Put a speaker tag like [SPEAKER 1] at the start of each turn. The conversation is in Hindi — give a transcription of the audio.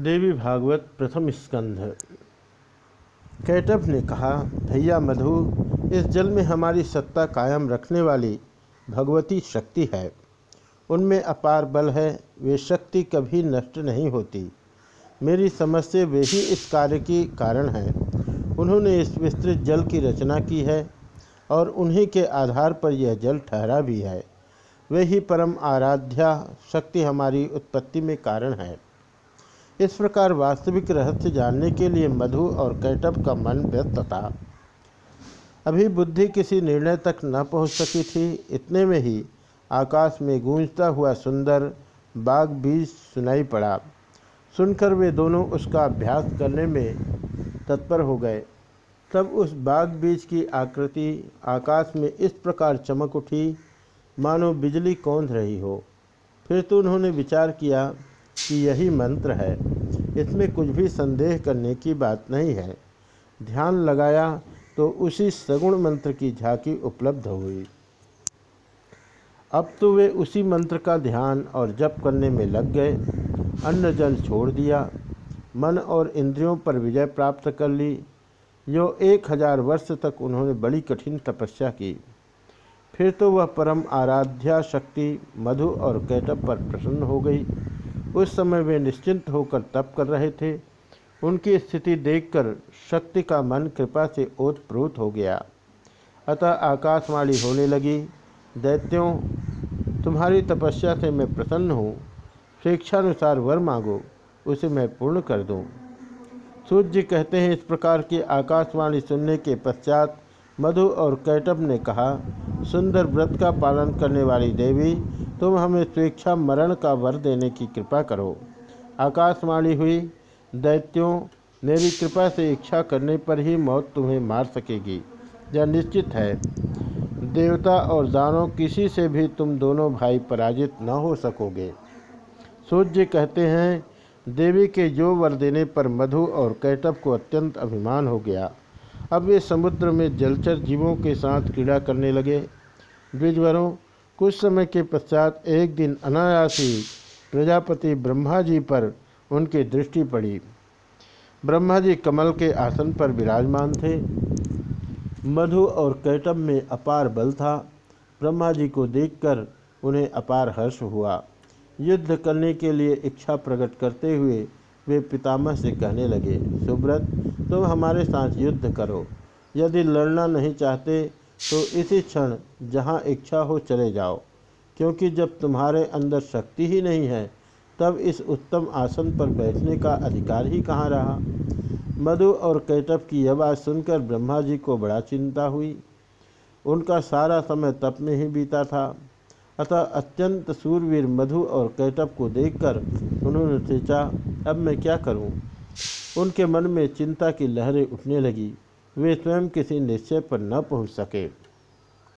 [SPEAKER 1] देवी भागवत प्रथम स्कंध। कैटभ ने कहा, भैया मधु, इस जल में हमारी सत्ता कायम रखने वाली भगवती शक्ति है। उनमें अपार बल है, वे शक्ति कभी नष्ट नहीं होती। मेरी समझ से वे ही इस कार्य की कारण हैं। उन्होंने इस विस्तृत जल की रचना की है और उन्हीं के आधार पर यह जल ठहरा भी है। वे ही परम आराध्या शक्ति हमारी उत्पत्ति में कारण है। इस प्रकार वास्तविक रहस्य जानने के लिए मधु और कैटअप का मन व्यस्त था। अभी बुद्धि किसी निर्णय तक न पहुँच सकी थी। इतने में ही आकाश में गूंजता हुआ सुंदर बाग बीज सुनाई पड़ा। सुनकर वे दोनों उसका अभ्यास करने में तत्पर हो गए। तब उस बाग बीज की आकृति आकाश में इस प्रकार चमक उठी, मानो बिजली कौंध रही हो। फिर तो उन्होंने विचार किया कि यही मंत्र है। इसमें कुछ भी संदेह करने की बात नहीं है। ध्यान लगाया तो उसी सगुण मंत्र की झांकी उपलब्ध हुई। अब तो वे उसी मंत्र का ध्यान और जप करने में लग गए। अन्न जल छोड़ दिया। मन और इंद्रियों पर विजय प्राप्त कर ली। जो एक हज़ार वर्ष तक उन्होंने बड़ी कठिन तपस्या की। फिर तो वह परम आराध्या शक्ति मधु और कैटअप पर प्रसन्न हो गई। उस समय वे निश्चिंत होकर तप कर रहे थे। उनकी स्थिति देखकर शक्ति का मन कृपा से ओतप्रोत हो गया। अतः आकाशवाणी होने लगी, दैत्यों, तुम्हारी तपस्या से मैं प्रसन्न हूँ। स्वेच्छानुसार वर मांगो, उसे मैं पूर्ण कर दूँ। सूर्य कहते हैं इस प्रकार की आकाशवाणी सुनने के पश्चात मधु और कैटब ने कहा, सुंदर व्रत का पालन करने वाली देवी, तुम हमें स्वेच्छा मरण का वर देने की कृपा करो। आकाशवाणी हुई, दैत्यों, मेरी कृपा से इच्छा करने पर ही मौत तुम्हें मार सकेगी। यह निश्चित है। देवता और दानव किसी से भी तुम दोनों भाई पराजित न हो सकोगे। सूर्य कहते हैं, देवी के जो वर देने पर मधु और कैटब को अत्यंत अभिमान हो गया। अब वे समुद्र में जलचर जीवों के साथ क्रीड़ा करने लगे। द्विजवरों कुछ समय के पश्चात एक दिन अनायास प्रजापति ब्रह्मा जी पर उनकी दृष्टि पड़ी। ब्रह्मा जी कमल के आसन पर विराजमान थे। मधु और कैटम में अपार बल था। ब्रह्मा जी को देखकर उन्हें अपार हर्ष हुआ। युद्ध करने के लिए इच्छा प्रकट करते हुए वे पितामह से कहने लगे, सुब्रत, तुम हमारे साथ युद्ध करो। यदि लड़ना नहीं चाहते तो इसी क्षण जहाँ इच्छा हो चले जाओ। क्योंकि जब तुम्हारे अंदर शक्ति ही नहीं है, तब इस उत्तम आसन पर बैठने का अधिकार ही कहाँ रहा? मधु और कैटब की यह बात सुनकर ब्रह्मा जी को बड़ा चिंता हुई। उनका सारा समय तप में ही बीता था। अतः अत्यंत सूरवीर मधु और कैटअप को देखकर उन्होंने सोचा, अब मैं क्या करूँ? उनके मन में चिंता की लहरें उठने लगी वे स्वयं किसी निश्चय पर न पहुँच सके